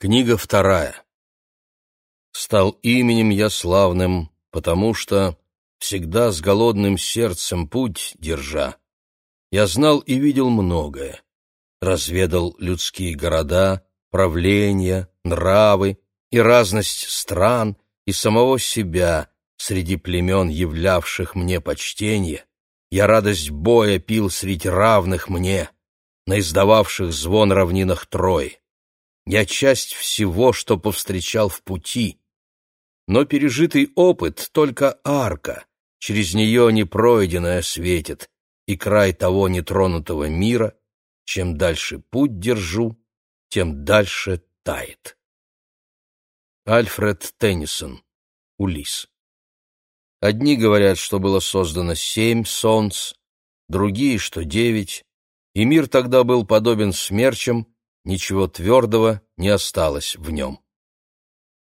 Книга вторая. Стал именем я славным, потому что, всегда с голодным сердцем путь держа, я знал и видел многое, разведал людские города, правления, нравы и разность стран и самого себя среди племен, являвших мне почтенье, я радость боя пил среди равных мне, на издававших звон равнинах Трои. Я часть всего, что повстречал в пути. Но пережитый опыт — только арка, через нее непройденное светит, и край того нетронутого мира, чем дальше путь держу, тем дальше тает. Альфред Теннисон. Улис. Одни говорят, что было создано семь солнц, другие, что девять, и мир тогда был подобен смерчам, ничего твердого не осталось в нем.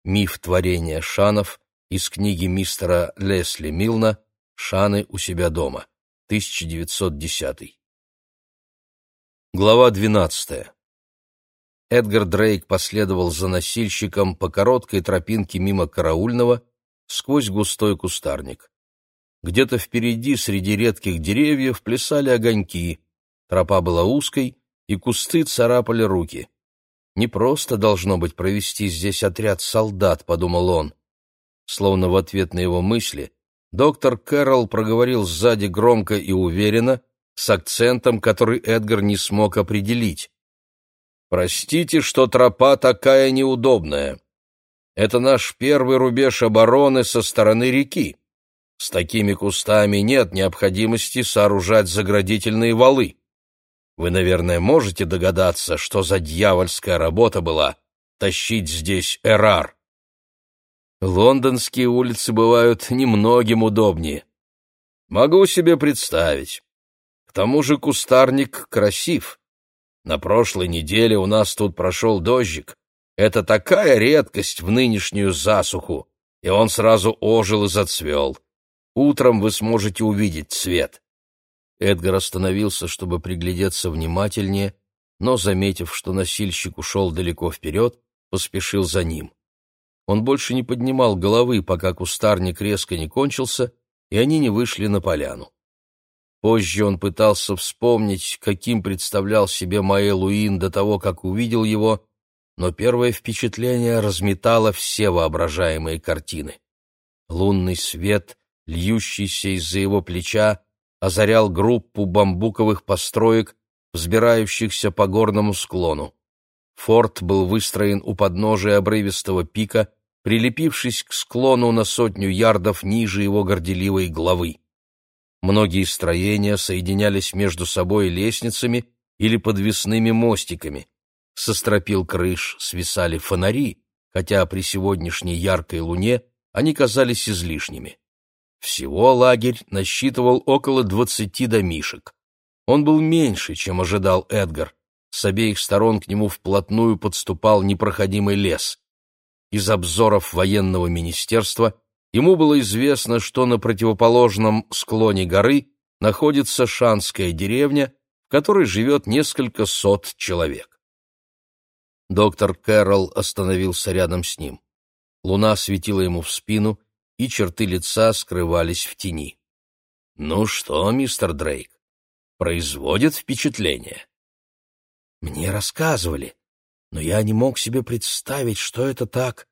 Миф творения Шанов из книги мистера Лесли Милна «Шаны у себя дома», 1910. Глава 12. Эдгар Дрейк последовал за носильщиком по короткой тропинке мимо караульного сквозь густой кустарник. Где-то впереди, среди редких деревьев, плясали огоньки. Тропа была узкой, и кусты царапали руки. «Не просто должно быть провести здесь отряд солдат», — подумал он. Словно в ответ на его мысли, доктор Кэрролл проговорил сзади громко и уверенно, с акцентом, который Эдгар не смог определить. «Простите, что тропа такая неудобная. Это наш первый рубеж обороны со стороны реки. С такими кустами нет необходимости сооружать заградительные валы. Вы, наверное, можете догадаться, что за дьявольская работа была тащить здесь эрар. Лондонские улицы бывают немногим удобнее. Могу себе представить. К тому же кустарник красив. На прошлой неделе у нас тут прошел дождик. Это такая редкость в нынешнюю засуху, и он сразу ожил и зацвел. Утром вы сможете увидеть цвет. Эдгар остановился, чтобы приглядеться внимательнее, но, заметив, что носильщик ушел далеко вперед, поспешил за ним. Он больше не поднимал головы, пока кустарник резко не кончился, и они не вышли на поляну. Позже он пытался вспомнить, каким представлял себе Маэлуин до того, как увидел его, но первое впечатление разметало все воображаемые картины. Лунный свет, льющийся из-за его плеча, озарял группу бамбуковых построек, взбирающихся по горному склону. Форт был выстроен у подножия обрывистого пика, прилепившись к склону на сотню ярдов ниже его горделивой главы. Многие строения соединялись между собой лестницами или подвесными мостиками. Со стропил крыш свисали фонари, хотя при сегодняшней яркой луне они казались излишними. Всего лагерь насчитывал около двадцати домишек. Он был меньше, чем ожидал Эдгар. С обеих сторон к нему вплотную подступал непроходимый лес. Из обзоров военного министерства ему было известно, что на противоположном склоне горы находится шанская деревня, в которой живет несколько сот человек. Доктор Кэрролл остановился рядом с ним. Луна светила ему в спину, и черты лица скрывались в тени. «Ну что, мистер Дрейк, производит впечатление?» «Мне рассказывали, но я не мог себе представить, что это так.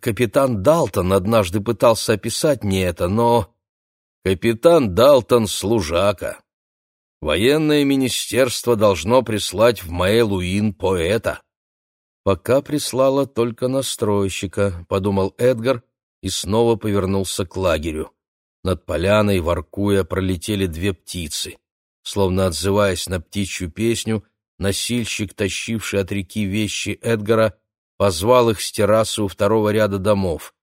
Капитан Далтон однажды пытался описать мне это, но...» «Капитан Далтон — служака. Военное министерство должно прислать в Маэлуин поэта». «Пока прислала только настройщика», — подумал Эдгар, и снова повернулся к лагерю. Над поляной, воркуя, пролетели две птицы. Словно отзываясь на птичью песню, носильщик, тащивший от реки вещи Эдгара, позвал их с террасы у второго ряда домов.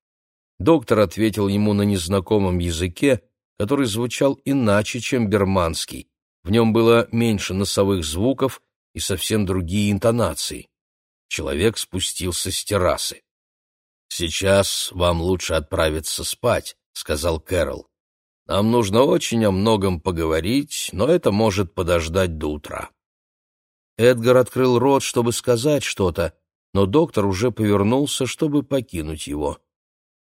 Доктор ответил ему на незнакомом языке, который звучал иначе, чем берманский. В нем было меньше носовых звуков и совсем другие интонации. Человек спустился с террасы. «Сейчас вам лучше отправиться спать», — сказал Кэрол. «Нам нужно очень о многом поговорить, но это может подождать до утра». Эдгар открыл рот, чтобы сказать что-то, но доктор уже повернулся, чтобы покинуть его.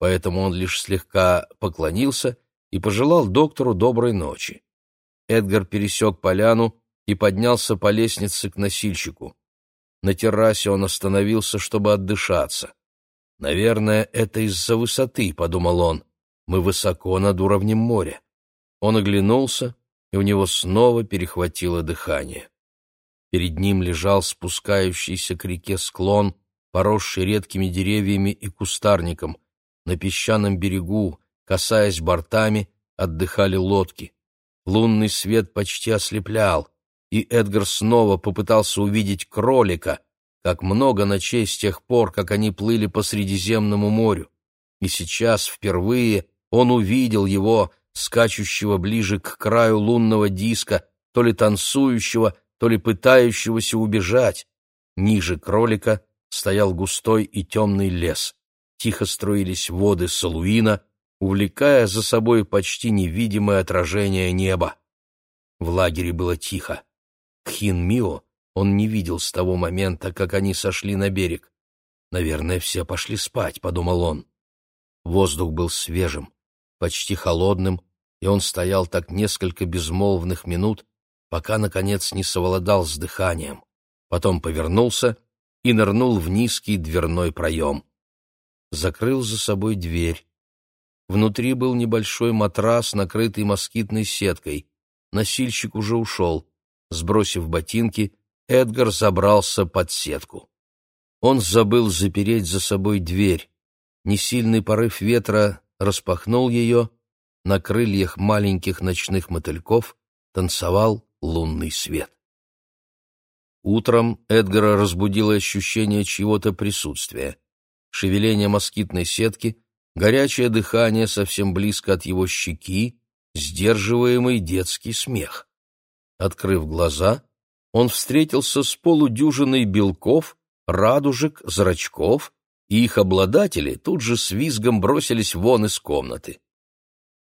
Поэтому он лишь слегка поклонился и пожелал доктору доброй ночи. Эдгар пересек поляну и поднялся по лестнице к носильщику. На террасе он остановился, чтобы отдышаться. «Наверное, это из-за высоты», — подумал он. «Мы высоко над уровнем моря». Он оглянулся, и у него снова перехватило дыхание. Перед ним лежал спускающийся к реке склон, поросший редкими деревьями и кустарником. На песчаном берегу, касаясь бортами, отдыхали лодки. Лунный свет почти ослеплял, и Эдгар снова попытался увидеть кролика, как много ночей с тех пор, как они плыли по Средиземному морю. И сейчас впервые он увидел его, скачущего ближе к краю лунного диска, то ли танцующего, то ли пытающегося убежать. Ниже кролика стоял густой и темный лес. Тихо струились воды Салуина, увлекая за собой почти невидимое отражение неба. В лагере было тихо. Хин Мио он не видел с того момента, как они сошли на берег. «Наверное, все пошли спать», — подумал он. Воздух был свежим, почти холодным, и он стоял так несколько безмолвных минут, пока, наконец, не совладал с дыханием. Потом повернулся и нырнул в низкий дверной проем. Закрыл за собой дверь. Внутри был небольшой матрас, накрытый москитной сеткой. Носильщик уже ушел. Сбросив ботинки, Эдгар забрался под сетку. Он забыл запереть за собой дверь. Несильный порыв ветра распахнул ее, на крыльях маленьких ночных мотыльков танцевал лунный свет. Утром Эдгара разбудило ощущение чьего-то присутствия. Шевеление москитной сетки, горячее дыхание совсем близко от его щеки, сдерживаемый детский смех. Открыв глаза, он встретился с полудюжиной белков, радужек, зрачков, и их обладатели тут же с визгом бросились вон из комнаты.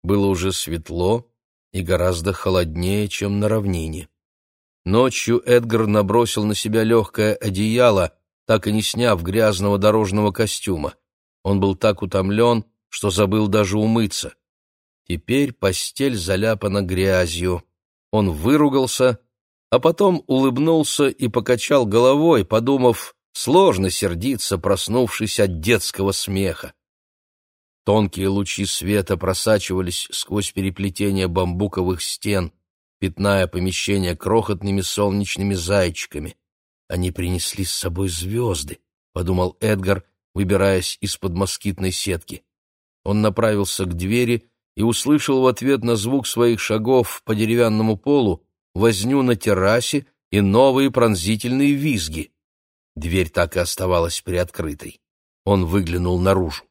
Было уже светло, и гораздо холоднее, чем на равнине. Ночью Эдгар набросил на себя легкое одеяло, так и не сняв грязного дорожного костюма. Он был так утомлен, что забыл даже умыться. Теперь постель заляпана грязью. Он выругался, а потом улыбнулся и покачал головой, подумав, сложно сердиться, проснувшись от детского смеха. Тонкие лучи света просачивались сквозь переплетение бамбуковых стен, пятная помещение крохотными солнечными зайчиками. Они принесли с собой звезды, — подумал Эдгар, выбираясь из-под москитной сетки. Он направился к двери и услышал в ответ на звук своих шагов по деревянному полу возню на террасе и новые пронзительные визги. Дверь так и оставалась приоткрытой. Он выглянул наружу.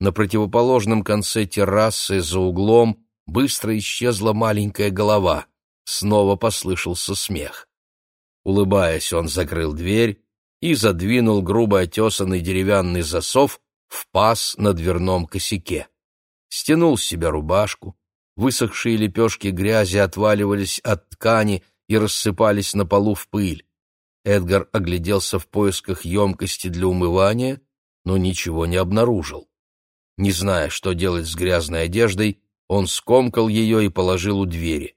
На противоположном конце террасы за углом быстро исчезла маленькая голова. Снова послышался смех. Улыбаясь, он закрыл дверь и задвинул грубо отесанный деревянный засов в паз на дверном косяке. Стянул с себя рубашку, высохшие лепешки грязи отваливались от ткани и рассыпались на полу в пыль. Эдгар огляделся в поисках емкости для умывания, но ничего не обнаружил. Не зная, что делать с грязной одеждой, он скомкал ее и положил у двери.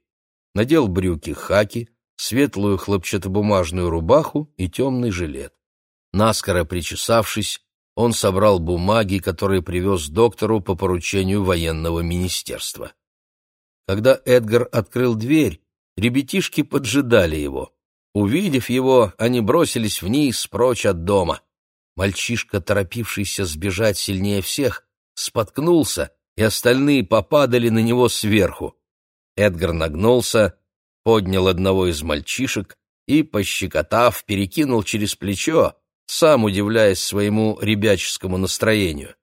Надел брюки хаки, светлую хлопчатобумажную рубаху и темный жилет. Наскоро причесавшись, он собрал бумаги, которые привез доктору по поручению военного министерства. Когда Эдгар открыл дверь, ребятишки поджидали его. Увидев его, они бросились вниз, прочь от дома. Мальчишка, торопившийся сбежать сильнее всех, споткнулся, и остальные попадали на него сверху. Эдгар нагнулся, поднял одного из мальчишек и, пощекотав, перекинул через плечо, сам удивляясь своему ребяческому настроению.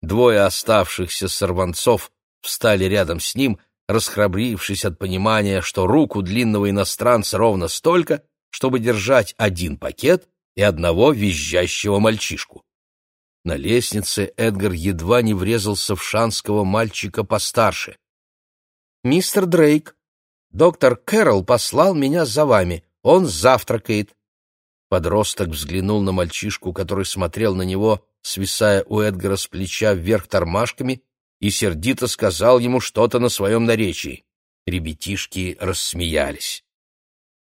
Двое оставшихся сорванцов встали рядом с ним, расхрабрившись от понимания, что руку длинного иностранца ровно столько, чтобы держать один пакет и одного визжащего мальчишку. На лестнице Эдгар едва не врезался в шанского мальчика постарше. «Мистер Дрейк, доктор Кэрролл послал меня за вами. Он завтракает». Подросток взглянул на мальчишку, который смотрел на него, свисая у Эдгара с плеча вверх тормашками, и сердито сказал ему что-то на своем наречии. Ребятишки рассмеялись.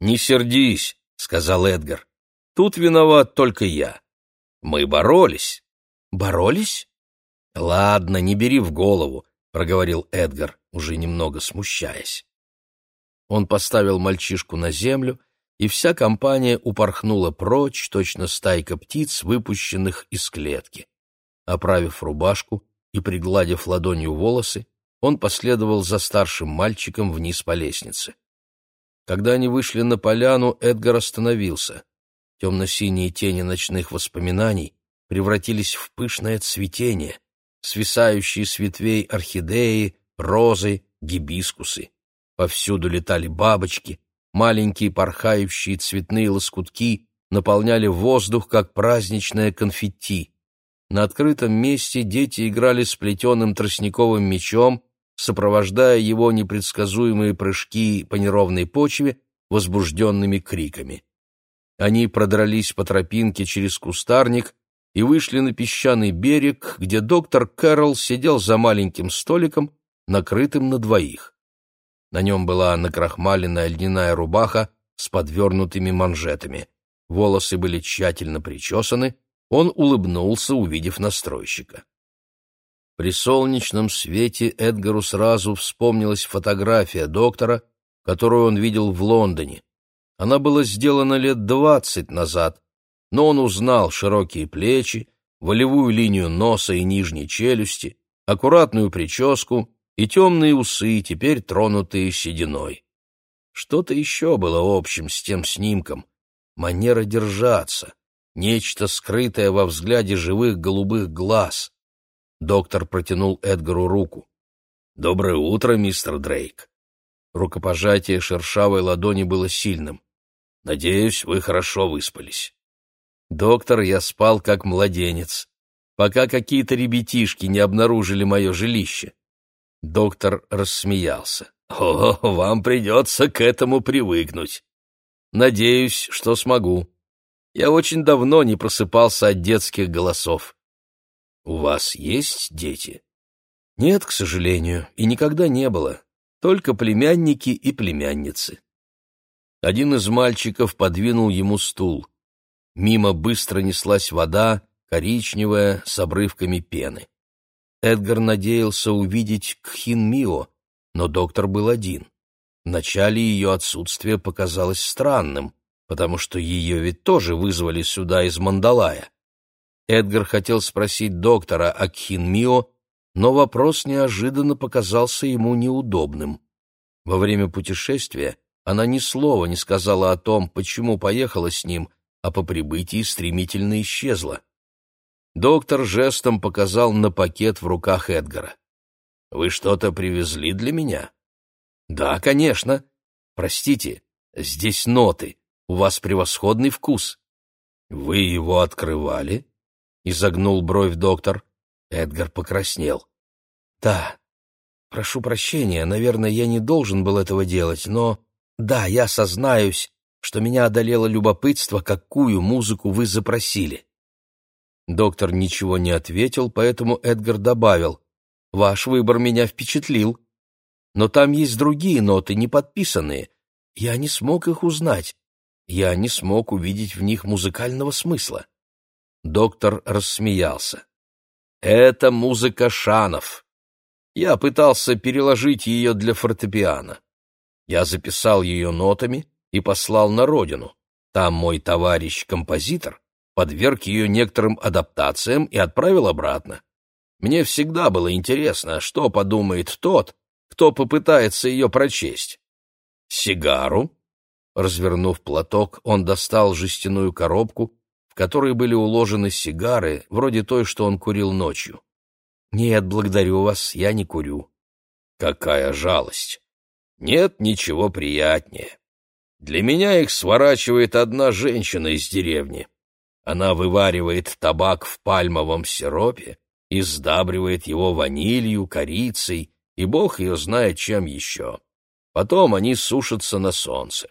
«Не сердись», — сказал Эдгар. «Тут виноват только я. Мы боролись». «Боролись?» «Ладно, не бери в голову», — проговорил Эдгар, уже немного смущаясь. Он поставил мальчишку на землю, и вся компания упорхнула прочь, точно стайка птиц, выпущенных из клетки. Оправив рубашку и пригладив ладонью волосы, он последовал за старшим мальчиком вниз по лестнице. Когда они вышли на поляну, Эдгар остановился. Темно-синие тени ночных воспоминаний превратились в пышное цветение, свисающие с ветвей орхидеи, розы, гибискусы. Повсюду летали бабочки, маленькие порхающие цветные лоскутки наполняли воздух, как праздничное конфетти. На открытом месте дети играли с плетеным тростниковым мечом, сопровождая его непредсказуемые прыжки по неровной почве возбужденными криками. Они продрались по тропинке через кустарник и вышли на песчаный берег, где доктор Кэрролл сидел за маленьким столиком, накрытым на двоих. На нем была накрахмаленная льняная рубаха с подвернутыми манжетами. Волосы были тщательно причесаны, он улыбнулся, увидев настройщика. При солнечном свете Эдгару сразу вспомнилась фотография доктора, которую он видел в Лондоне. Она была сделана лет двадцать назад, но он узнал широкие плечи, волевую линию носа и нижней челюсти, аккуратную прическу и темные усы, теперь тронутые сединой. Что-то еще было общим с тем снимком. Манера держаться, нечто скрытое во взгляде живых голубых глаз. Доктор протянул Эдгару руку. «Доброе утро, мистер Дрейк». Рукопожатие шершавой ладони было сильным. «Надеюсь, вы хорошо выспались». «Доктор, я спал как младенец, пока какие-то ребятишки не обнаружили мое жилище». Доктор рассмеялся. «О, вам придется к этому привыкнуть. Надеюсь, что смогу. Я очень давно не просыпался от детских голосов. У вас есть дети? Нет, к сожалению, и никогда не было. Только племянники и племянницы. Один из мальчиков подвинул ему стул. Мимо быстро неслась вода, коричневая, с обрывками пены. Эдгар надеялся увидеть Кхин Мио, но доктор был один. Вначале ее отсутствие показалось странным, потому что ее ведь тоже вызвали сюда из Мандалая. Эдгар хотел спросить доктора о Кхин Мио, но вопрос неожиданно показался ему неудобным. Во время путешествия она ни слова не сказала о том, почему поехала с ним, а по прибытии стремительно исчезла. Доктор жестом показал на пакет в руках Эдгара. «Вы что-то привезли для меня?» «Да, конечно. Простите, здесь ноты. У вас превосходный вкус». «Вы его открывали?» — изогнул бровь доктор. Эдгар покраснел. «Да. Прошу прощения, наверное, я не должен был этого делать, но... Да, я сознаюсь, что меня одолело любопытство, какую музыку вы запросили. Доктор ничего не ответил, поэтому Эдгар добавил, «Ваш выбор меня впечатлил. Но там есть другие ноты, не подписанные. Я не смог их узнать. Я не смог увидеть в них музыкального смысла». Доктор рассмеялся. «Это музыка шанов. Я пытался переложить ее для фортепиано. Я записал ее нотами и послал на родину. Там мой товарищ-композитор подверг ее некоторым адаптациям и отправил обратно. Мне всегда было интересно, что подумает тот, кто попытается ее прочесть. Сигару? Развернув платок, он достал жестяную коробку, в которой были уложены сигары, вроде той, что он курил ночью. «Нет, благодарю вас, я не курю». «Какая жалость! Нет ничего приятнее. Для меня их сворачивает одна женщина из деревни. Она вываривает табак в пальмовом сиропе и сдабривает его ванилью, корицей, и бог ее знает чем еще. Потом они сушатся на солнце.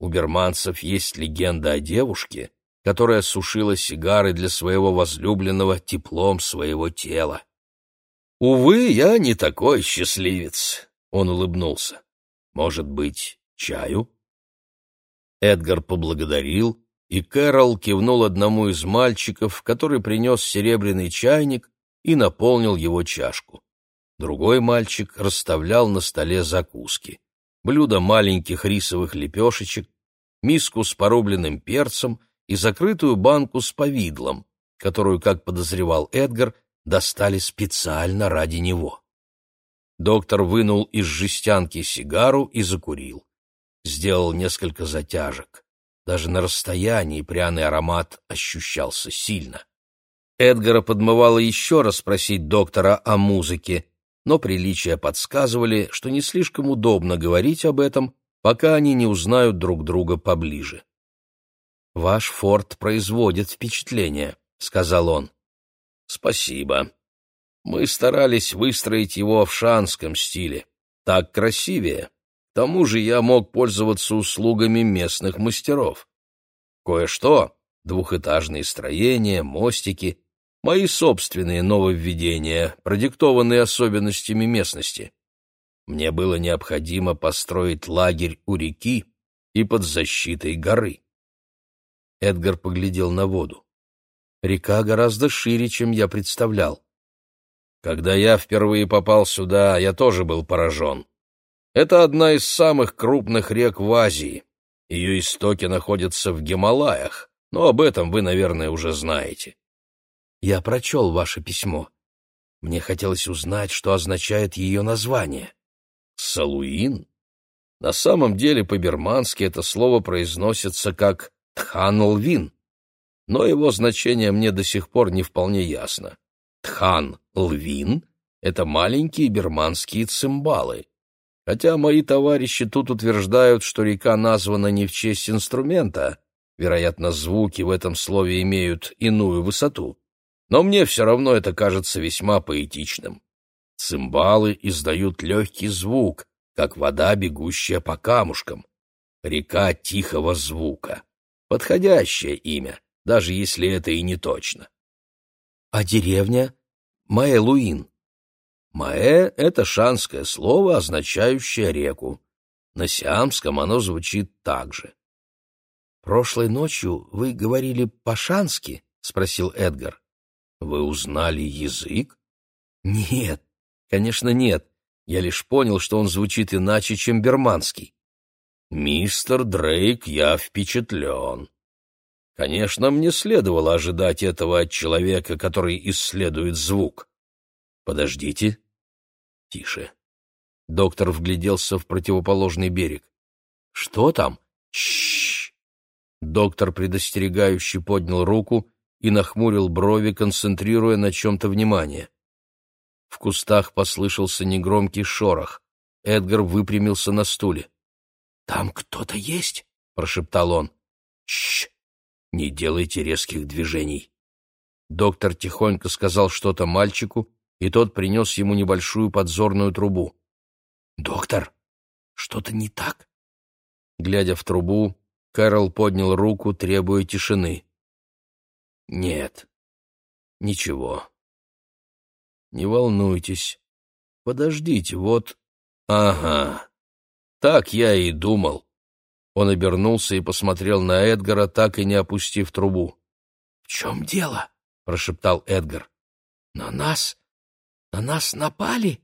У берманцев есть легенда о девушке, которая сушила сигары для своего возлюбленного теплом своего тела. «Увы, я не такой счастливец», — он улыбнулся. «Может быть, чаю?» Эдгар поблагодарил, и Кэрол кивнул одному из мальчиков, который принес серебряный чайник и наполнил его чашку. Другой мальчик расставлял на столе закуски. Блюдо маленьких рисовых лепешечек, миску с порубленным перцем и закрытую банку с повидлом, которую, как подозревал Эдгар, достали специально ради него. Доктор вынул из жестянки сигару и закурил. Сделал несколько затяжек. Даже на расстоянии пряный аромат ощущался сильно. Эдгара подмывало еще раз спросить доктора о музыке, но приличия подсказывали, что не слишком удобно говорить об этом, пока они не узнают друг друга поближе. «Ваш форт производит впечатление», — сказал он. «Спасибо. Мы старались выстроить его в шанском стиле. Так красивее. К тому же я мог пользоваться услугами местных мастеров. Кое-что — двухэтажные строения, мостики — мои собственные нововведения, продиктованные особенностями местности. Мне было необходимо построить лагерь у реки и под защитой горы. Эдгар поглядел на воду. Река гораздо шире, чем я представлял. Когда я впервые попал сюда, я тоже был поражен. Это одна из самых крупных рек в Азии. Ее истоки находятся в Гималаях, но об этом вы, наверное, уже знаете. Я прочел ваше письмо. Мне хотелось узнать, что означает ее название. Салуин? На самом деле по-бермански это слово произносится как «тхан-лвин», но его значение мне до сих пор не вполне ясно. Тхан-лвин — это маленькие берманские цимбалы. Хотя мои товарищи тут утверждают, что река названа не в честь инструмента, вероятно, звуки в этом слове имеют иную высоту, но мне все равно это кажется весьма поэтичным. Цимбалы издают легкий звук, как вода, бегущая по камушкам. Река тихого звука. Подходящее имя, даже если это и не точно. А деревня? Маэ-Луин. Маэ — это шанское слово, означающее реку. На сиамском оно звучит так же. «Прошлой ночью вы говорили по-шански?» — спросил Эдгар. «Вы узнали язык?» «Нет, Конечно, нет. Я лишь понял, что он звучит иначе, чем берманский. «Мистер Дрейк, я впечатлен. Конечно, мне следовало ожидать этого от человека, который исследует звук. Подождите. Тише. Доктор вгляделся в противоположный берег. Что там? Чш. Доктор предостерегающе поднял руку и нахмурил брови, концентрируя на чем-то внимание. В кустах послышался негромкий шорох. Эдгар выпрямился на стуле. «Там кто-то есть?» — прошептал он. «Чш! Не делайте резких движений». Доктор тихонько сказал что-то мальчику, и тот принес ему небольшую подзорную трубу. «Доктор, что-то не так?» Глядя в трубу, Кэрол поднял руку, требуя тишины. «Нет, ничего. Не волнуйтесь. Подождите, вот... Ага. Так я и думал. Он обернулся и посмотрел на Эдгара, так и не опустив трубу. — В чем дело? — прошептал Эдгар. — На нас? На нас напали?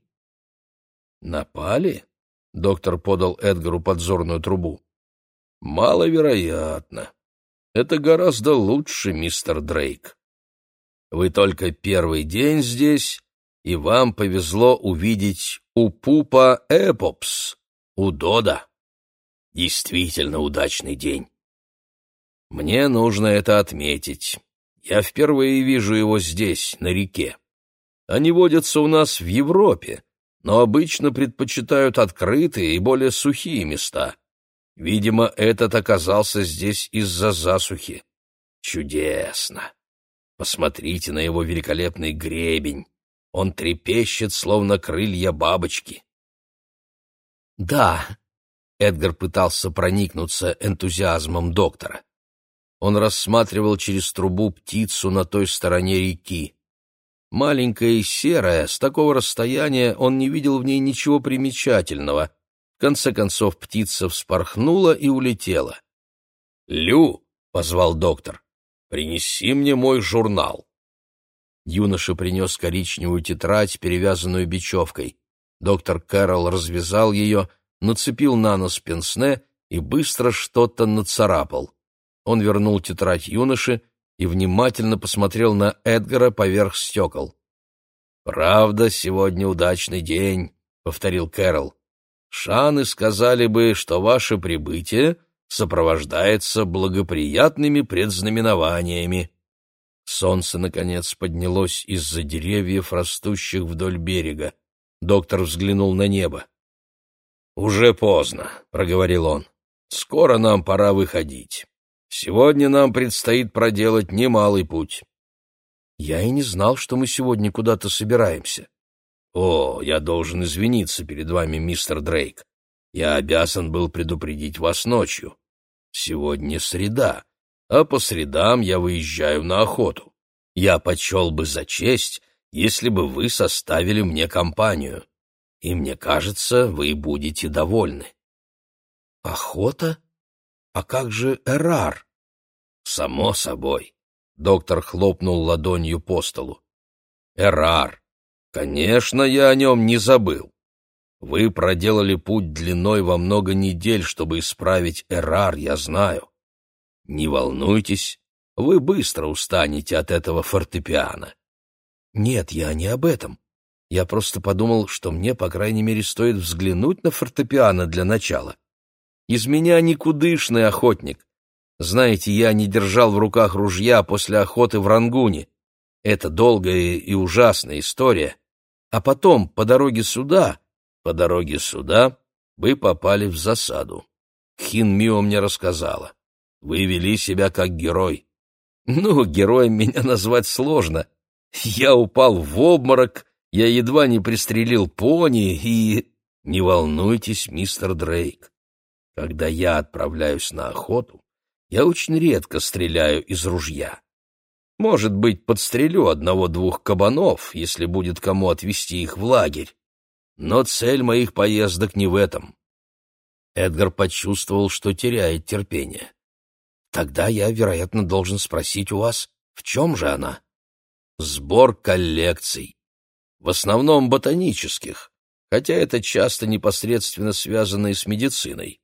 — Напали? — доктор подал Эдгару подзорную трубу. — Маловероятно. Это гораздо лучше, мистер Дрейк. Вы только первый день здесь, и вам повезло увидеть у Пупа Эпопс, у Дода. Действительно удачный день. Мне нужно это отметить. Я впервые вижу его здесь, на реке. Они водятся у нас в Европе, но обычно предпочитают открытые и более сухие места. Видимо, этот оказался здесь из-за засухи. Чудесно! Посмотрите на его великолепный гребень, он трепещет, словно крылья бабочки. Да, Эдгар пытался проникнуться энтузиазмом доктора. Он рассматривал через трубу птицу на той стороне реки. Маленькая и серая, с такого расстояния он не видел в ней ничего примечательного. Конце концов птица вспорхнула и улетела. «Лю!» — позвал доктор. «Принеси мне мой журнал». Юноша принес коричневую тетрадь, перевязанную бечевкой. Доктор Кэрролл развязал ее, нацепил на нос пенсне и быстро что-то нацарапал. Он вернул тетрадь юноше и внимательно посмотрел на Эдгара поверх стекол. «Правда, сегодня удачный день», — повторил Кэрол. «Шаны сказали бы, что ваше прибытие сопровождается благоприятными предзнаменованиями». Солнце, наконец, поднялось из-за деревьев, растущих вдоль берега. Доктор взглянул на небо. «Уже поздно», — проговорил он. «Скоро нам пора выходить. Сегодня нам предстоит проделать немалый путь». «Я и не знал, что мы сегодня куда-то собираемся». «О, я должен извиниться перед вами, мистер Дрейк. Я обязан был предупредить вас ночью. Сегодня среда, а по средам я выезжаю на охоту. Я почел бы за честь, если бы вы составили мне компанию и мне кажется, вы будете довольны. Охота? А как же Эрар? Само собой. Доктор хлопнул ладонью по столу. Эрар. Конечно, я о нем не забыл. Вы проделали путь длиной во много недель, чтобы исправить Эрар, я знаю. Не волнуйтесь, вы быстро устанете от этого фортепиано. Нет, я не об этом. Я просто подумал, что мне, по крайней мере, стоит взглянуть на фортепиано для начала. Из меня никудышный охотник. Знаете, я не держал в руках ружья после охоты в Рангуне. Это долгая и ужасная история. А потом, по дороге сюда, по дороге сюда, вы попали в засаду. Хин Мио мне рассказала. Вы вели себя как герой. Ну, героем меня назвать сложно. Я упал в обморок, я едва не пристрелил пони и... Не волнуйтесь, мистер Дрейк. Когда я отправляюсь на охоту, я очень редко стреляю из ружья. Может быть, подстрелю одного-двух кабанов, если будет кому отвезти их в лагерь. Но цель моих поездок не в этом. Эдгар почувствовал, что теряет терпение. Тогда я, вероятно, должен спросить у вас, в чем же она? Сбор коллекций в основном ботанических, хотя это часто непосредственно связано и с медициной.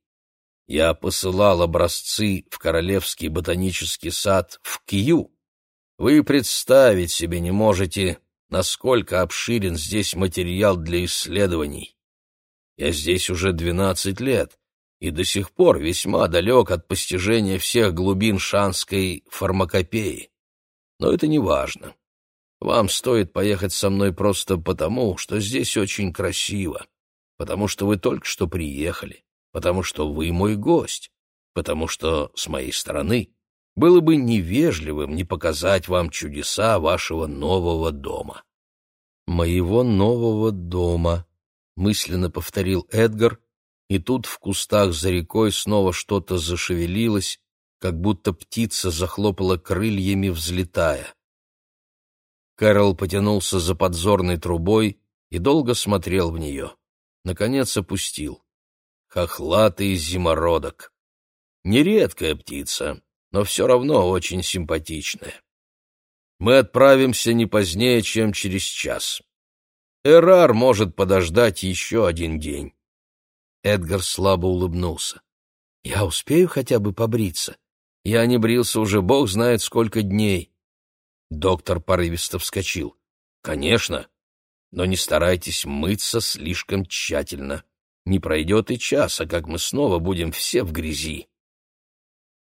Я посылал образцы в Королевский ботанический сад в Кью. Вы представить себе не можете, насколько обширен здесь материал для исследований. Я здесь уже двенадцать лет и до сих пор весьма далек от постижения всех глубин шанской фармакопеи. Но это не важно. Вам стоит поехать со мной просто потому, что здесь очень красиво, потому что вы только что приехали, потому что вы мой гость, потому что, с моей стороны, было бы невежливым не показать вам чудеса вашего нового дома. «Моего нового дома», — мысленно повторил Эдгар, и тут в кустах за рекой снова что-то зашевелилось, как будто птица захлопала крыльями, взлетая. Кэрол потянулся за подзорной трубой и долго смотрел в нее. Наконец опустил. Хохлатый зимородок. Нередкая птица, но все равно очень симпатичная. Мы отправимся не позднее, чем через час. Эрар может подождать еще один день. Эдгар слабо улыбнулся. Я успею хотя бы побриться? Я не брился уже бог знает сколько дней. Доктор порывисто вскочил. «Конечно, но не старайтесь мыться слишком тщательно. Не пройдет и часа, как мы снова будем все в грязи».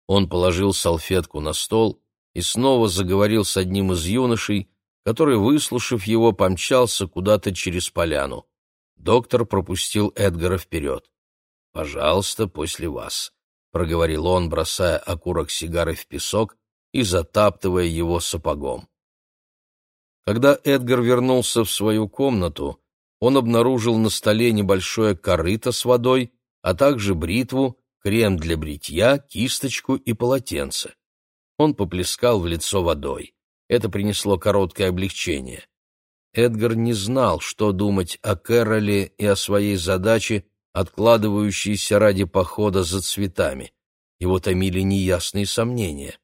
Он положил салфетку на стол и снова заговорил с одним из юношей, который, выслушав его, помчался куда-то через поляну. Доктор пропустил Эдгара вперед. «Пожалуйста, после вас», — проговорил он, бросая окурок сигары в песок и затаптывая его сапогом. Когда Эдгар вернулся в свою комнату, он обнаружил на столе небольшое корыто с водой а также бритву, крем для бритья, кисточку и полотенце. Он поплескал в лицо водой. Это принесло короткое облегчение. Эдгар не знал, что думать о Кэроле и о своей задаче, откладывающейся ради похода за цветами. Его томили неясные сомнения.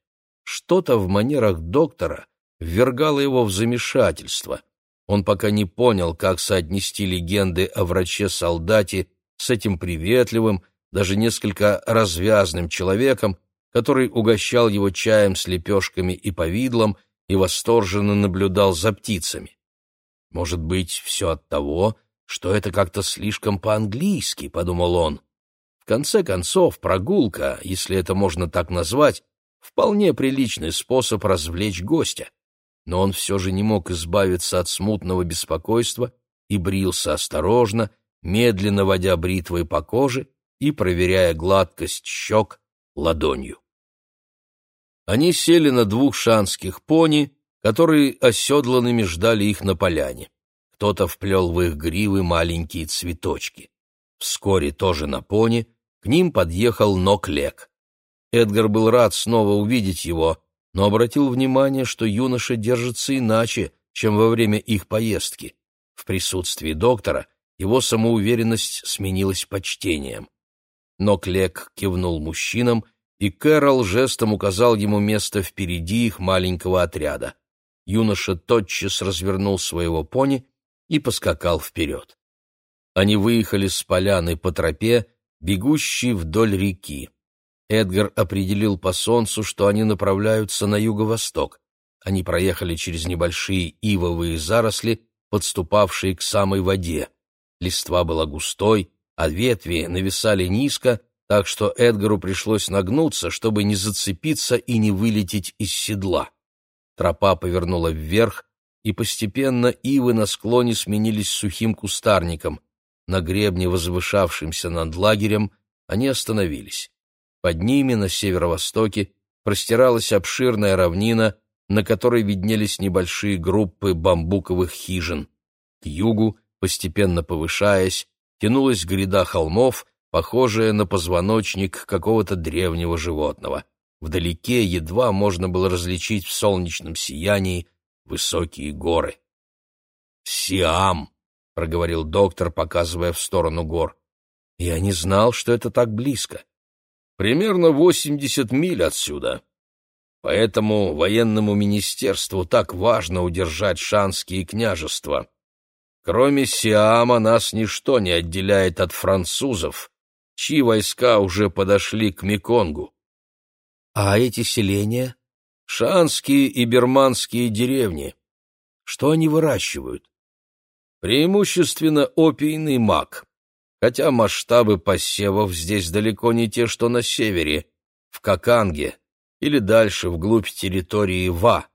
Что-то в манерах доктора ввергало его в замешательство. Он пока не понял, как соотнести легенды о враче-солдате с этим приветливым, даже несколько развязным человеком, который угощал его чаем с лепешками и повидлом и восторженно наблюдал за птицами. Может быть, все от того, что это как-то слишком по-английски, — подумал он. В конце концов, прогулка, если это можно так назвать, вполне приличный способ развлечь гостя. Но он все же не мог избавиться от смутного беспокойства и брился осторожно, медленно водя бритвой по коже и проверяя гладкость щек ладонью. Они сели на двух шанских пони, которые оседланными ждали их на поляне. Кто-то вплел в их гривы маленькие цветочки. Вскоре тоже на пони к ним подъехал Ноклек. Эдгар был рад снова увидеть его, но обратил внимание, что юноша держится иначе, чем во время их поездки. В присутствии доктора его самоуверенность сменилась почтением. Ноклек кивнул мужчинам, и Кэрол жестом указал ему место впереди их маленького отряда юноша тотчас развернул своего пони и поскакал вперед. Они выехали с поляны по тропе, бегущей вдоль реки. Эдгар определил по солнцу, что они направляются на юго-восток. Они проехали через небольшие ивовые заросли, подступавшие к самой воде. Листва была густой, а ветви нависали низко, так что Эдгару пришлось нагнуться, чтобы не зацепиться и не вылететь из седла. Тропа повернула вверх, и постепенно ивы на склоне сменились сухим кустарником. На гребне, возвышавшемся над лагерем, они остановились. Под ними, на северо-востоке, простиралась обширная равнина, на которой виднелись небольшие группы бамбуковых хижин. К югу, постепенно повышаясь, тянулась гряда холмов, похожая на позвоночник какого-то древнего животного. Вдалеке едва можно было различить в солнечном сиянии высокие горы. «Сиам!» — проговорил доктор, показывая в сторону гор. «Я не знал, что это так близко. Примерно восемьдесят миль отсюда. Поэтому военному министерству так важно удержать шанские княжества. Кроме Сиама нас ничто не отделяет от французов, чьи войска уже подошли к Меконгу. А эти селения? Шанские и берманские деревни. Что они выращивают? Преимущественно опийный мак, хотя масштабы посевов здесь далеко не те, что на севере, в Каканге или дальше вглубь территории Ва.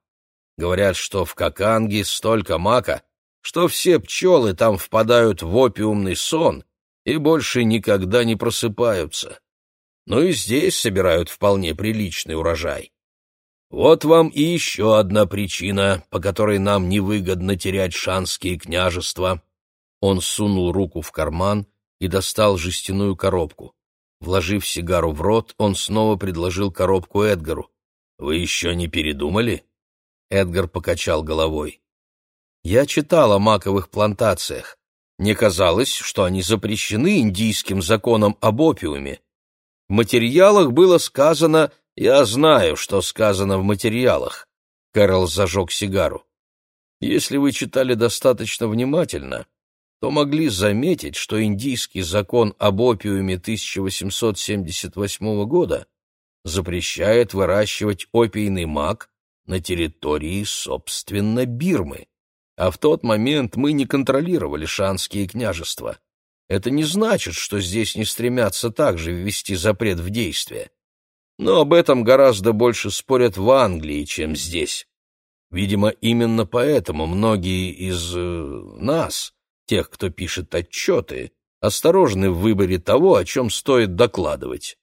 Говорят, что в Каканге столько мака, что все пчелы там впадают в опиумный сон и больше никогда не просыпаются но и здесь собирают вполне приличный урожай. Вот вам и еще одна причина, по которой нам невыгодно терять шанские княжества. Он сунул руку в карман и достал жестяную коробку. Вложив сигару в рот, он снова предложил коробку Эдгару. «Вы еще не передумали?» Эдгар покачал головой. «Я читал о маковых плантациях. Мне казалось, что они запрещены индийским законом об опиуме. В материалах было сказано «Я знаю, что сказано в материалах». Кэрол зажег сигару. Если вы читали достаточно внимательно, то могли заметить, что индийский закон об опиуме 1878 года запрещает выращивать опийный мак на территории, собственно, Бирмы. А в тот момент мы не контролировали шанские княжества. Это не значит, что здесь не стремятся также ввести запрет в действие. Но об этом гораздо больше спорят в Англии, чем здесь. Видимо, именно поэтому многие из э, нас, тех, кто пишет отчеты, осторожны в выборе того, о чем стоит докладывать.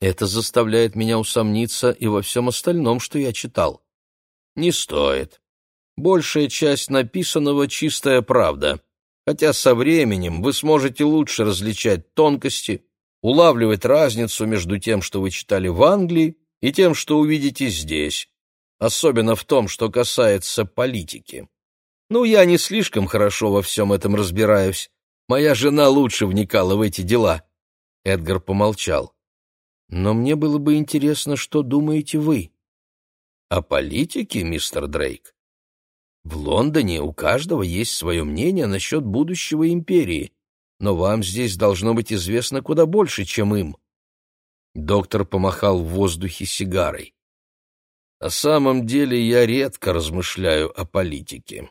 Это заставляет меня усомниться и во всем остальном, что я читал. Не стоит. Большая часть написанного — чистая правда. хотя со временем вы сможете лучше различать тонкости, улавливать разницу между тем, что вы читали в Англии, и тем, что увидите здесь, особенно в том, что касается политики. Ну, я не слишком хорошо во всем этом разбираюсь. Моя жена лучше вникала в эти дела. Эдгар помолчал. Но мне было бы интересно, что думаете вы? О политике, мистер Дрейк? В Лондоне у каждого есть свое мнение насчет будущего империи, но вам здесь должно быть известно куда больше, чем им. Доктор помахал в воздухе сигарой. На самом деле я редко размышляю о политике.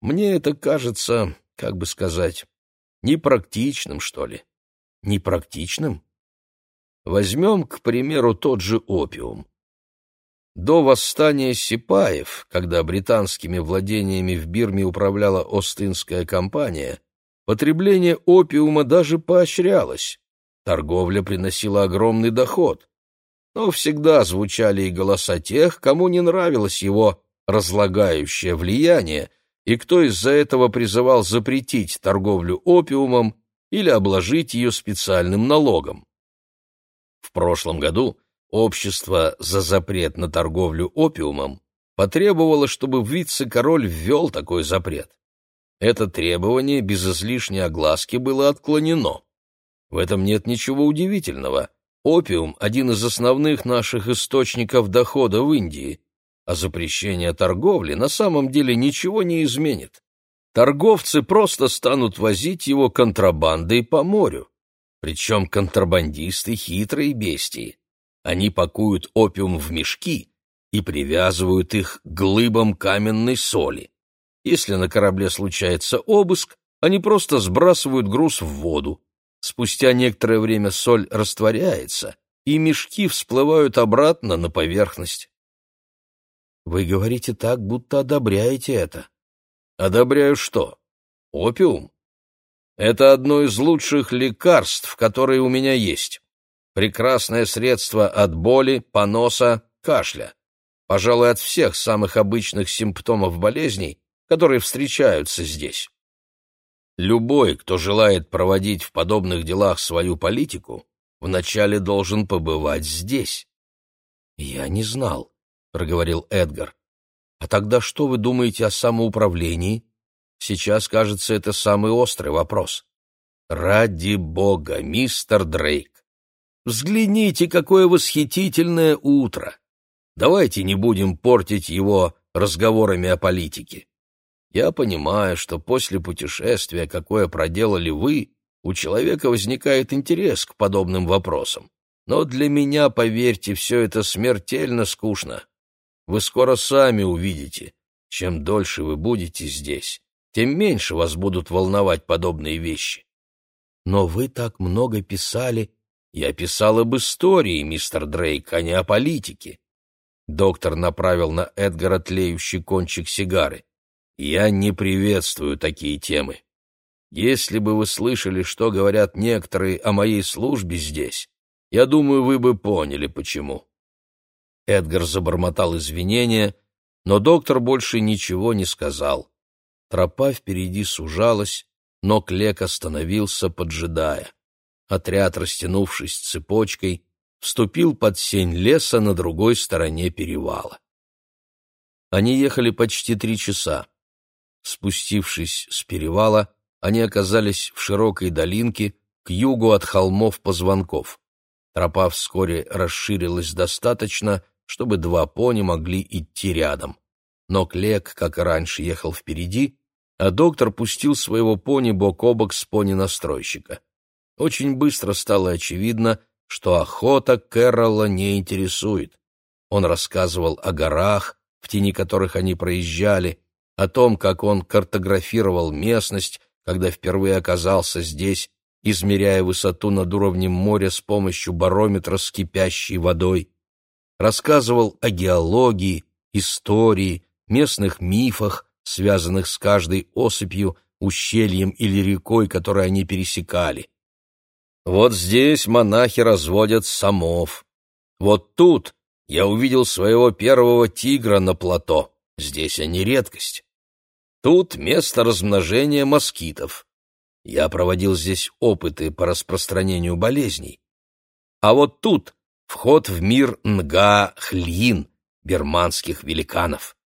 Мне это кажется, как бы сказать, непрактичным, что ли. Непрактичным? Возьмем, к примеру, тот же опиум. До восстания сипаев, когда британскими владениями в Бирме управляла Остинская компания, потребление опиума даже поощрялось. Торговля приносила огромный доход. Но всегда звучали и голоса тех, кому не нравилось его разлагающее влияние, и кто из-за этого призывал запретить торговлю опиумом или обложить ее специальным налогом. В прошлом году общество за запрет на торговлю опиумом потребовало, чтобы вице-король ввел такой запрет. Это требование без излишней огласки было отклонено. В этом нет ничего удивительного. Опиум – один из основных наших источников дохода в Индии, а запрещение торговли на самом деле ничего не изменит. Торговцы просто станут возить его контрабандой по морю. Причем контрабандисты – хитрые бестии. Они пакуют опиум в мешки и привязывают их глыбам каменной соли. Если на корабле случается обыск, они просто сбрасывают груз в воду, Спустя некоторое время соль растворяется, и мешки всплывают обратно на поверхность. Вы говорите так, будто одобряете это. Одобряю что? Опиум? Это одно из лучших лекарств, которые у меня есть. Прекрасное средство от боли, поноса, кашля. Пожалуй, от всех самых обычных симптомов болезней, которые встречаются здесь. Любой, кто желает проводить в подобных делах свою политику, вначале должен побывать здесь. Я не знал, проговорил Эдгар. А тогда что вы думаете о самоуправлении? Сейчас, кажется, это самый острый вопрос. Ради бога, мистер Дрейк. Взгляните, какое восхитительное утро. Давайте не будем портить его разговорами о политике. Я понимаю, что после путешествия, какое проделали вы, у человека возникает интерес к подобным вопросам. Но для меня, поверьте, все это смертельно скучно. Вы скоро сами увидите, чем дольше вы будете здесь, тем меньше вас будут волновать подобные вещи. Но вы так много писали. Я писал об истории, мистер Дрейк, а не о политике. Доктор направил на Эдгара тлеющий кончик сигары. Я не приветствую такие темы. Если бы вы слышали, что говорят некоторые о моей службе здесь, я думаю, вы бы поняли, почему. Эдгар забормотал извинения, но доктор больше ничего не сказал. Тропа впереди сужалась, но Клек остановился, поджидая. Отряд, растянувшись цепочкой, вступил под сень леса на другой стороне перевала. Они ехали почти три часа. Спустившись с перевала, они оказались в широкой долинке к югу от холмов позвонков. Тропа вскоре расширилась достаточно, чтобы два пони могли идти рядом. Но Клек, как и раньше, ехал впереди, а доктор пустил своего пони бок о бок с пони настройщика. Очень быстро стало очевидно, что охота Кэрролла не интересует. Он рассказывал о горах, в тени которых они проезжали, о том, как он картографировал местность, когда впервые оказался здесь, измеряя высоту над уровнем моря с помощью барометра с кипящей водой. Рассказывал о геологии, истории, местных мифах, связанных с каждой осыпью, ущельем или рекой, которые они пересекали. Вот здесь монахи разводят самов. Вот тут я увидел своего первого тигра на плато. Здесь они редкость. Тут место размножения москитов. Я проводил здесь опыты по распространению болезней. А вот тут вход в мир Нга-Хльин, берманских великанов.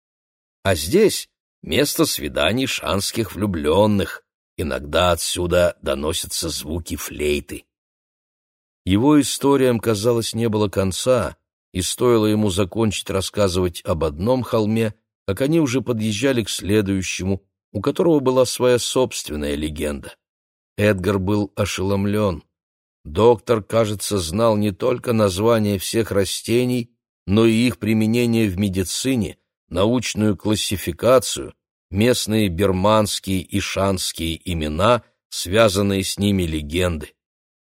А здесь место свиданий шанских влюбленных. Иногда отсюда доносятся звуки флейты. Его историям, казалось, не было конца, и стоило ему закончить рассказывать об одном холме, как они уже подъезжали к следующему, у которого была своя собственная легенда. Эдгар был ошеломлен. Доктор, кажется, знал не только названия всех растений, но и их применение в медицине, научную классификацию, местные берманские и шанские имена, связанные с ними легенды.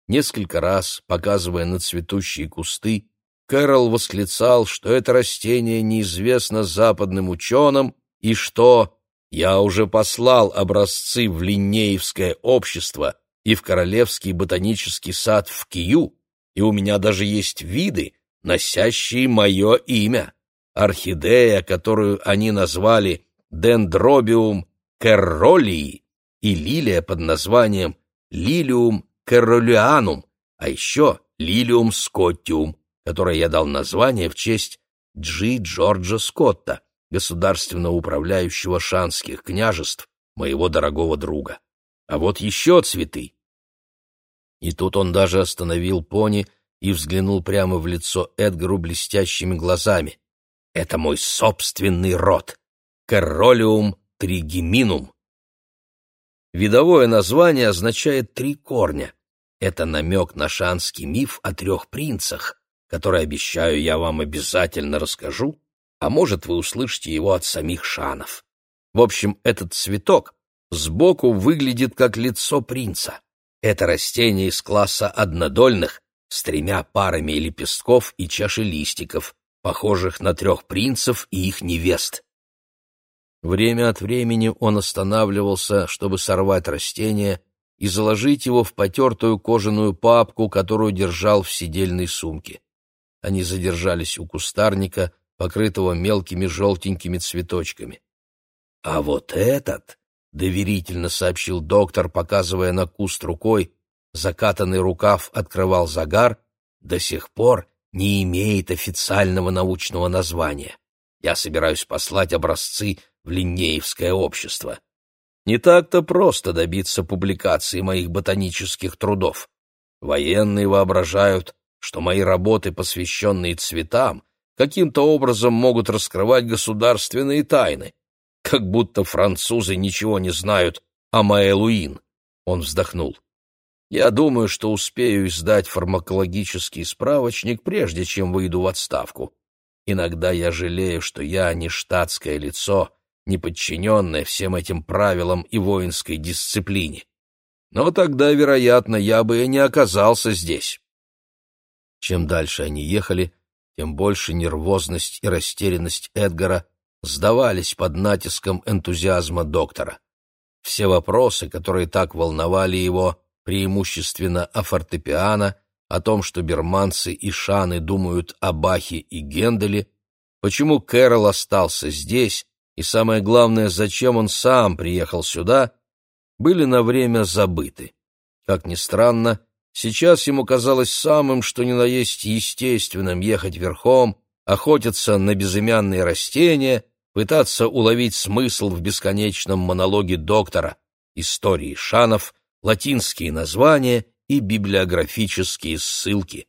Несколько раз, показывая на цветущие кусты, Кэрол восклицал, что это растение неизвестно западным ученым и что «я уже послал образцы в Линнеевское общество и в Королевский ботанический сад в Кию, и у меня даже есть виды, носящие мое имя. Орхидея, которую они назвали Дендробиум керролии, и лилия под названием Лилиум керролианум, а еще Лилиум скоттиум, которой я дал название в честь Джи Джорджа Скотта, государственного управляющего шанских княжеств, моего дорогого друга. А вот еще цветы. И тут он даже остановил пони и взглянул прямо в лицо Эдгару блестящими глазами. «Это мой собственный род. Королиум тригеминум». Видовое название означает «три корня». Это намек на шанский миф о трех принцах, который, обещаю, я вам обязательно расскажу, а может, вы услышите его от самих шанов. В общем, этот цветок сбоку выглядит как лицо принца. Это растение из класса однодольных с тремя парами лепестков и чашелистиков, похожих на трех принцев и их невест. Время от времени он останавливался, чтобы сорвать растение и заложить его в потертую кожаную папку, которую держал в сидельной сумке. Они задержались у кустарника, покрытого мелкими желтенькими цветочками. «А вот этот», — доверительно сообщил доктор, показывая на куст рукой, закатанный рукав открывал загар, до сих пор не имеет официального научного названия. Я собираюсь послать образцы в Линнеевское общество. Не так-то просто добиться публикации моих ботанических трудов. Военные воображают, что мои работы, посвященные цветам, каким-то образом могут раскрывать государственные тайны, как будто французы ничего не знают о Маэлуин. Он вздохнул. Я думаю, что успею издать фармакологический справочник, прежде чем выйду в отставку. Иногда я жалею, что я не штатское лицо, не подчиненное всем этим правилам и воинской дисциплине. Но тогда, вероятно, я бы и не оказался здесь. Чем дальше они ехали, тем больше нервозность и растерянность Эдгара сдавались под натиском энтузиазма доктора. Все вопросы, которые так волновали его, преимущественно о фортепиано, о том, что берманцы и шаны думают о Бахе и Генделе, почему Кэрол остался здесь, и самое главное, зачем он сам приехал сюда, были на время забыты. Как ни странно, Сейчас ему казалось самым, что ни на есть естественным ехать верхом, охотиться на безымянные растения, пытаться уловить смысл в бесконечном монологе доктора, истории шанов, латинские названия и библиографические ссылки.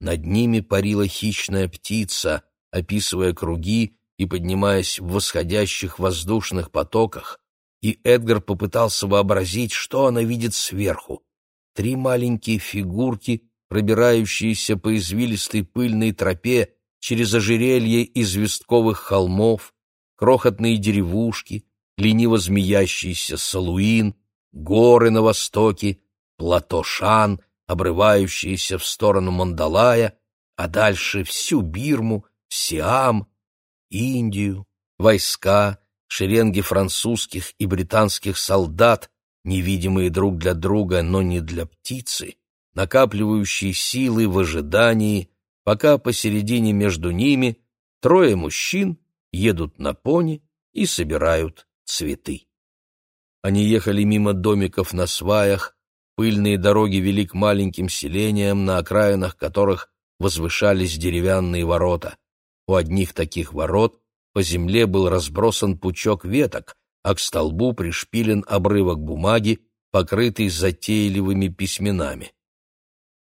Над ними парила хищная птица, описывая круги и поднимаясь в восходящих воздушных потоках, и Эдгар попытался вообразить, что она видит сверху. Три маленькие фигурки, пробирающиеся по извилистой пыльной тропе через ожерелье известковых холмов, крохотные деревушки, лениво змеящийся Салуин, горы на востоке, плато Шан, обрывающиеся в сторону Мандалая, а дальше всю Бирму, Сиам, Индию, войска, шеренги французских и британских солдат, невидимые друг для друга, но не для птицы, накапливающие силы в ожидании, пока посередине между ними трое мужчин едут на пони и собирают цветы. Они ехали мимо домиков на сваях, пыльные дороги вели к маленьким селениям, на окраинах которых возвышались деревянные ворота. У одних таких ворот по земле был разбросан пучок веток, а к столбу пришпилен обрывок бумаги, покрытый затейливыми письменами.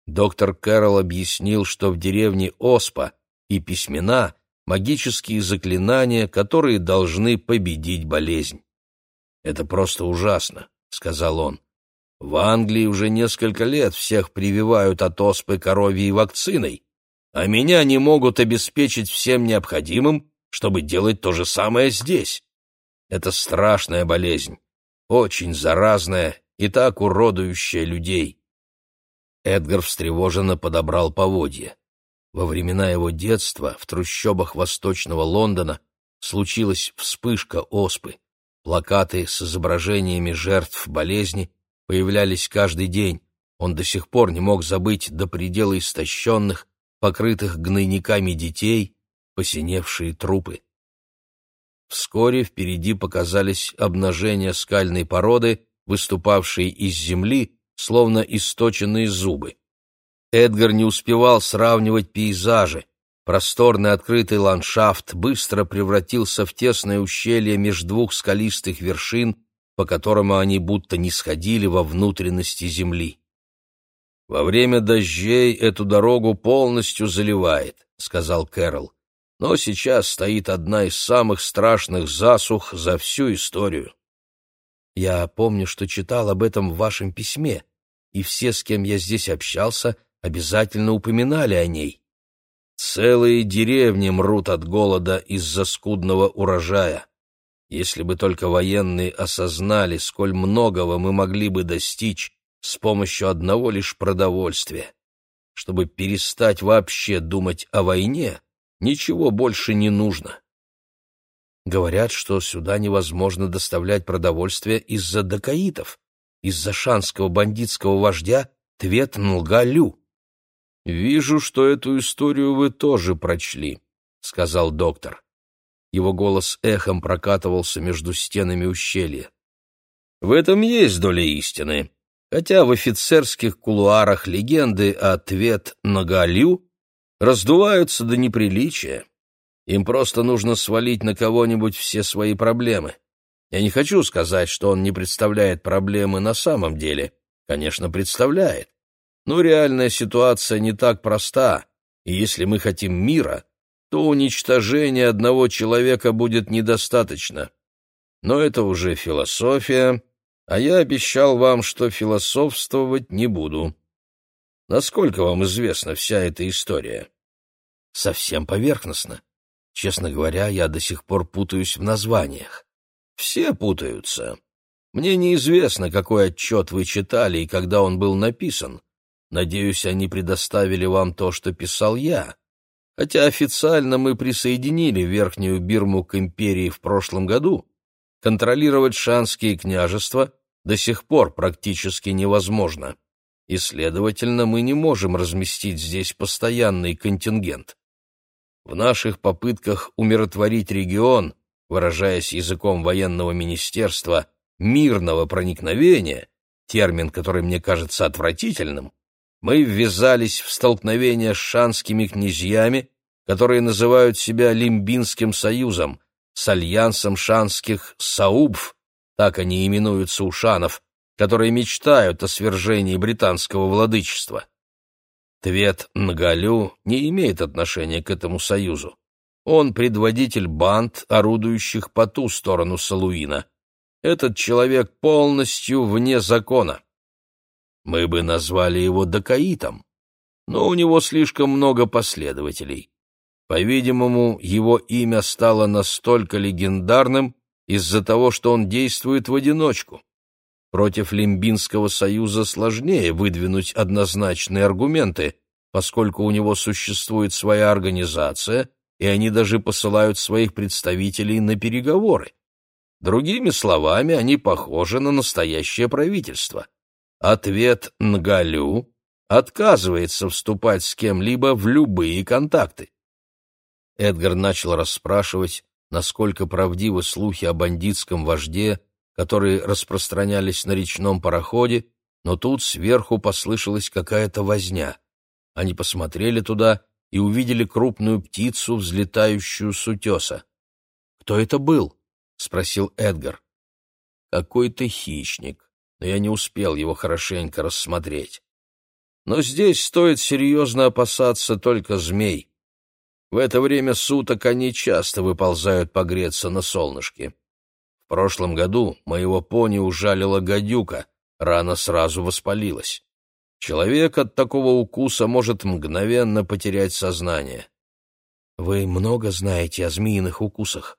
Доктор Кэрролл объяснил, что в деревне Оспа и письмена — магические заклинания, которые должны победить болезнь. «Это просто ужасно», — сказал он. «В Англии уже несколько лет всех прививают от оспы коровьей вакциной, а меня не могут обеспечить всем необходимым, чтобы делать то же самое здесь. Это страшная болезнь, очень заразная и так уродующая людей». Эдгар встревоженно подобрал поводья. Во времена его детства в трущобах восточного Лондона случилась вспышка оспы. Плакаты с изображениями жертв болезни появлялись каждый день. Он до сих пор не мог забыть до предела истощенных, покрытых гнойниками детей, посиневшие трупы. Вскоре впереди показались обнажения скальной породы, выступавшие из земли, словно источенные зубы. Эдгар не успевал сравнивать пейзажи. Просторный открытый ландшафт быстро превратился в тесное ущелье между двух скалистых вершин, по которому они будто не сходили во внутренности земли. «Во время дождей эту дорогу полностью заливает», — сказал Кэрол. «Но сейчас стоит одна из самых страшных засух за всю историю». «Я помню, что читал об этом в вашем письме, и все, с кем я здесь общался, обязательно упоминали о ней. Целые деревни мрут от голода из-за скудного урожая. Если бы только военные осознали, сколь многого мы могли бы достичь с помощью одного лишь продовольствия. Чтобы перестать вообще думать о войне, ничего больше не нужно. Говорят, что сюда невозможно доставлять продовольствие из-за дакаитов, из-за шанского бандитского вождя Твет Нлгалю. «Вижу, что эту историю вы тоже прочли», — сказал доктор. Его голос эхом прокатывался между стенами ущелья. «В этом есть доля истины, хотя в офицерских кулуарах легенды о Твет Нагалю раздуваются до неприличия. Им просто нужно свалить на кого-нибудь все свои проблемы. Я не хочу сказать, что он не представляет проблемы на самом деле. Конечно, представляет. Но реальная ситуация не так проста, и если мы хотим мира, то уничтожения одного человека будет недостаточно. Но это уже философия, а я обещал вам, что философствовать не буду. Насколько вам известна вся эта история? Совсем поверхностно. Честно говоря, я до сих пор путаюсь в названиях. Все путаются. Мне неизвестно, какой отчет вы читали и когда он был написан. Надеюсь, они предоставили вам то, что писал я. Хотя официально мы присоединили Верхнюю Бирму к империи в прошлом году, контролировать шанские княжества до сих пор практически невозможно, и, следовательно, мы не можем разместить здесь постоянный контингент. В наших попытках умиротворить регион, выражаясь языком военного министерства, мирного проникновения, термин, который мне кажется отвратительным, мы ввязались в столкновение с шанскими князьями, которые называют себя Лимбинским союзом, с альянсом шанских саубв, так они именуются у шанов, которые мечтают о свержении британского владычества. Твет Нгалю не имеет отношения к этому союзу. Он предводитель банд, орудующих по ту сторону Салуина. Этот человек полностью вне закона. Мы бы назвали его Дакаитом, но у него слишком много последователей. По-видимому, его имя стало настолько легендарным из-за того, что он действует в одиночку. Против Лимбинского союза сложнее выдвинуть однозначные аргументы, поскольку у него существует своя организация, и они даже посылают своих представителей на переговоры. Другими словами, они похожи на настоящее правительство. Ответ Нгалю отказывается вступать с кем-либо в любые контакты. Эдгар начал расспрашивать, насколько правдивы слухи о бандитском вожде, которые распространялись на речном пароходе, но тут сверху послышалась какая-то возня. Они посмотрели туда и увидели крупную птицу, взлетающую с утеса. «Кто это был?» — спросил Эдгар. «Какой-то хищник, но я не успел его хорошенько рассмотреть. Но здесь стоит серьезно опасаться только змей. В это время суток они часто выползают погреться на солнышке. В прошлом году моего пони ужалила гадюка, рана сразу воспалилась. Человек от такого укуса может мгновенно потерять сознание. Вы много знаете о змеиных укусах?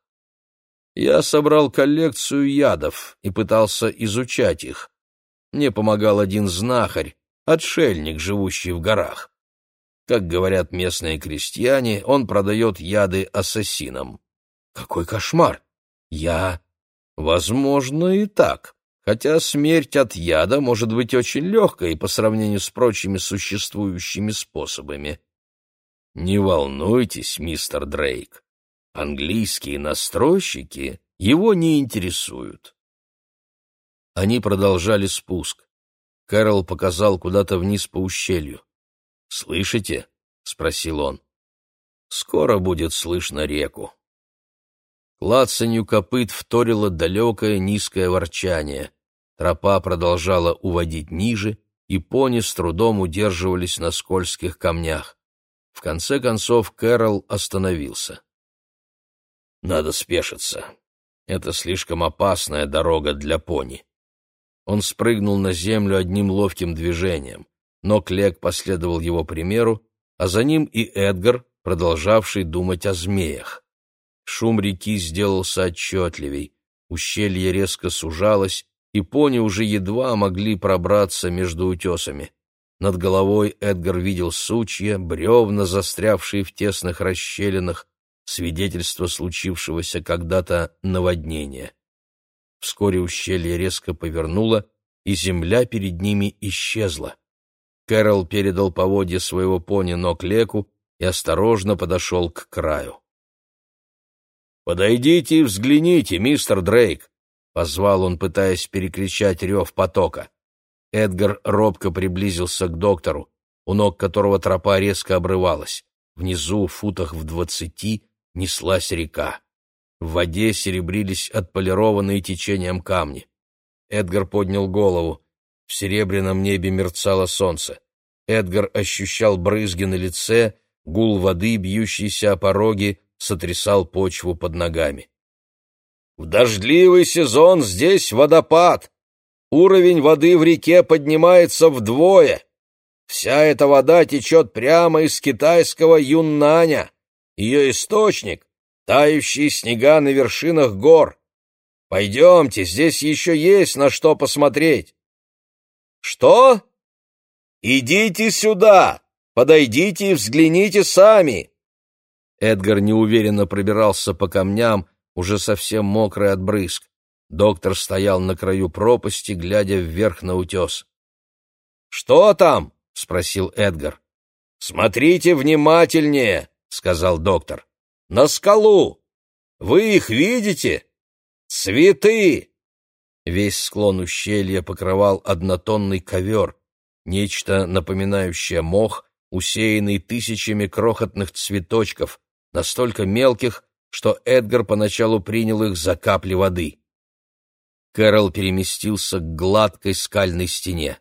Я собрал коллекцию ядов и пытался изучать их. Мне помогал один знахарь, отшельник, живущий в горах. Как говорят местные крестьяне, он продает яды ассасинам. Какой кошмар! Я... Возможно, и так хотя смерть от яда может быть очень легкой по сравнению с прочими существующими способами. Не волнуйтесь, мистер Дрейк. Английские настройщики его не интересуют. Они продолжали спуск. Кэрол показал куда-то вниз по ущелью. «Слышите?» — спросил он. «Скоро будет слышно реку». Клацанью копыт вторило далекое низкое ворчание. Тропа продолжала уводить ниже, и пони с трудом удерживались на скользких камнях. В конце концов Кэрол остановился. «Надо спешиться. Это слишком опасная дорога для пони». Он спрыгнул на землю одним ловким движением, но Клек последовал его примеру, а за ним и Эдгар, продолжавший думать о змеях. Шум реки сделался отчетливей, ущелье резко сужалось, и пони уже едва могли пробраться между утесами. Над головой Эдгар видел сучья, бревна, застрявшие в тесных расщелинах, свидетельство случившегося когда-то наводнения. Вскоре ущелье резко повернуло, и земля перед ними исчезла. Кэрол передал поводье своего пони Ноклеку и осторожно подошел к краю. «Подойдите и взгляните, мистер Дрейк!» — позвал он, пытаясь перекричать рев потока. Эдгар робко приблизился к доктору, у ног которого тропа резко обрывалась. Внизу, в футах в двадцати, неслась река. В воде серебрились отполированные течением камни. Эдгар поднял голову. В серебряном небе мерцало солнце. Эдгар ощущал брызги на лице, гул воды, бьющийся о пороги, сотрясал почву под ногами. В дождливый сезон здесь водопад. Уровень воды в реке поднимается вдвое. Вся эта вода течет прямо из китайского Юннаня. Ее источник — тающие снега на вершинах гор. Пойдемте, здесь еще есть на что посмотреть. Что? Идите сюда, подойдите и взгляните сами. Эдгар неуверенно пробирался по камням, уже совсем мокрый от брызг. Доктор стоял на краю пропасти, глядя вверх на утес. «Что там?» — спросил Эдгар. «Смотрите внимательнее», — сказал доктор. «На скалу! Вы их видите? Цветы!» Весь склон ущелья покрывал однотонный ковер, нечто напоминающее мох, усеянный тысячами крохотных цветочков, настолько мелких, что Эдгар поначалу принял их за капли воды. Кэрол переместился к гладкой скальной стене.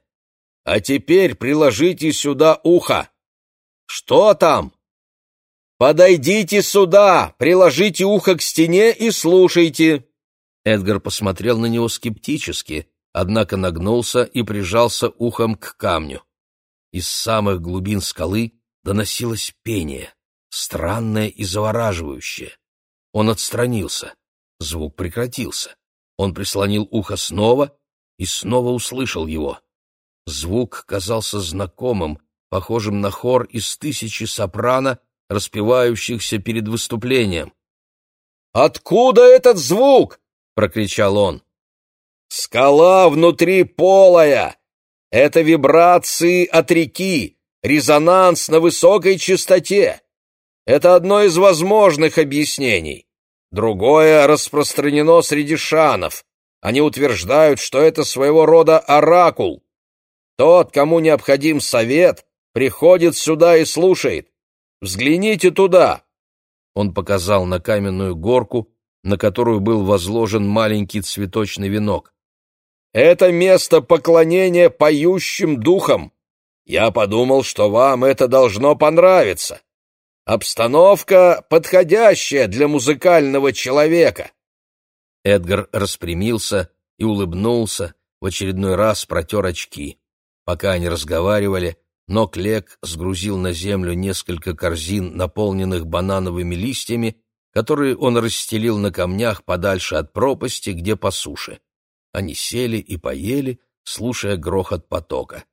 «А теперь приложите сюда ухо!» «Что там?» «Подойдите сюда, приложите ухо к стене и слушайте!» Эдгар посмотрел на него скептически, однако нагнулся и прижался ухом к камню. Из самых глубин скалы доносилось пение странное и завораживающее. Он отстранился. Звук прекратился. Он прислонил ухо снова и снова услышал его. Звук казался знакомым, похожим на хор из тысячи сопрано, распевающихся перед выступлением. «Откуда этот звук?» — прокричал он. «Скала внутри полая! Это вибрации от реки, резонанс на высокой частоте. Это одно из возможных объяснений. другое распространено среди шанов. Они утверждают, что это своего рода оракул. Тот, кому необходим совет, приходит сюда и слушает. Взгляните туда!» Он показал на каменную горку, на которую был возложен маленький цветочный венок. «Это место поклонения поющим духам. Я подумал, что вам это должно понравиться. Обстановка подходящая для музыкального человека». Эдгар распрямился и улыбнулся, в очередной раз протер очки. Пока они разговаривали, Ноклек сгрузил на землю несколько корзин, наполненных банановыми листьями, которые он расстелил на камнях подальше от пропасти, где по суше. Они сели и поели, слушая грохот потока.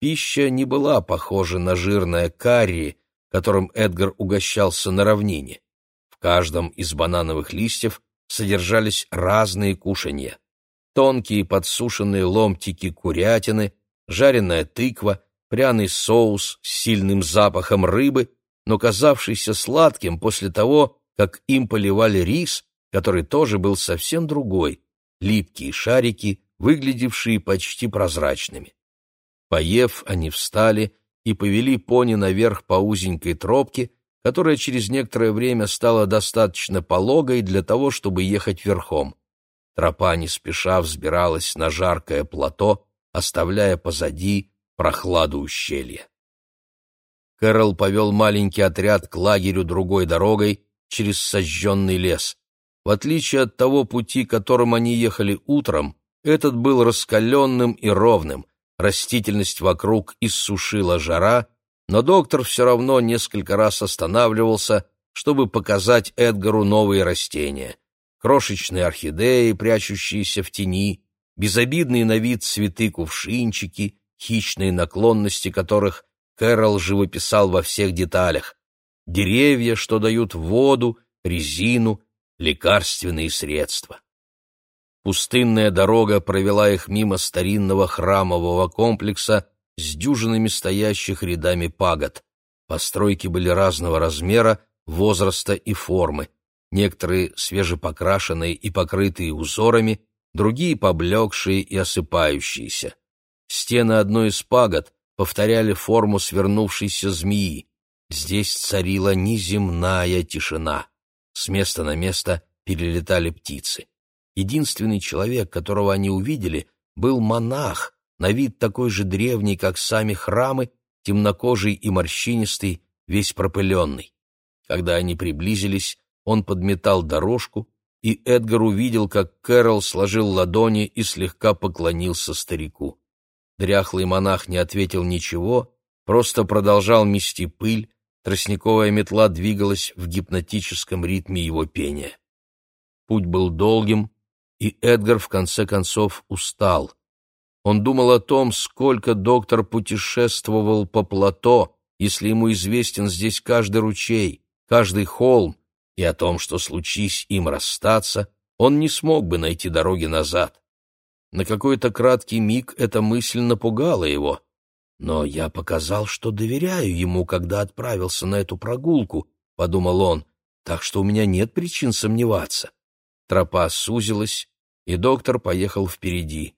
Пища не была похожа на жирное карри, которым Эдгар угощался на равнине. В каждом из банановых листьев содержались разные кушанья. Тонкие подсушенные ломтики курятины, жареная тыква, пряный соус с сильным запахом рыбы, но казавшийся сладким после того, как им поливали рис, который тоже был совсем другой, липкие шарики, выглядевшие почти прозрачными. Поев, они встали и повели пони наверх по узенькой тропке, которая через некоторое время стала достаточно пологой для того, чтобы ехать верхом. Тропа не спеша взбиралась на жаркое плато, оставляя позади прохладу ущелья. Кэрол повел маленький отряд к лагерю другой дорогой через сожженный лес. В отличие от того пути, которым они ехали утром, этот был раскаленным и ровным, растительность вокруг иссушила жара, но доктор все равно несколько раз останавливался, чтобы показать Эдгару новые растения. Крошечные орхидеи, прячущиеся в тени, безобидные на вид цветы-кувшинчики, хищные наклонности которых Кэрол живописал во всех деталях. Деревья, что дают воду, резину, лекарственные средства. Пустынная дорога провела их мимо старинного храмового комплекса с дюжинами стоящих рядами пагод. Постройки были разного размера, возраста и формы. Некоторые свежепокрашенные и покрытые узорами, другие поблекшие и осыпающиеся. Стены одной из пагод повторяли форму свернувшейся змеи. Здесь царила неземная тишина. С места на место перелетали птицы. Единственный человек, которого они увидели, был монах, на вид такой же древний, как сами храмы, темнокожий и морщинистый, весь пропыленный. Когда они приблизились, он подметал дорожку, и Эдгар увидел, как Кэрол сложил ладони и слегка поклонился старику. Дряхлый монах не ответил ничего, просто продолжал мести пыль, тростниковая метла двигалась в гипнотическом ритме его пения. Путь был долгим, и Эдгар в конце концов устал. Он думал о том, сколько доктор путешествовал по плато, если ему известен здесь каждый ручей, каждый холм, и о том, что случись им расстаться, он не смог бы найти дороги назад. На какой-то краткий миг эта мысль напугала его. Но я показал, что доверяю ему, когда отправился на эту прогулку, — подумал он, — так что у меня нет причин сомневаться. Тропа сузилась, и доктор поехал впереди.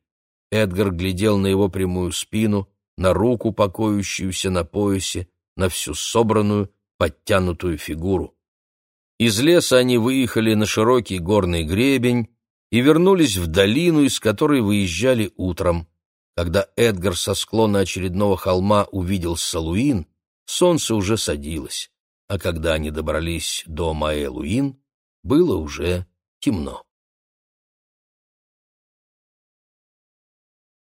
Эдгар глядел на его прямую спину, на руку, покоящуюся на поясе, на всю собранную, подтянутую фигуру. Из леса они выехали на широкий горный гребень, и вернулись в долину, из которой выезжали утром. Когда Эдгар со склона очередного холма увидел Салуин, солнце уже садилось, а когда они добрались до Маэлуин, было уже темно.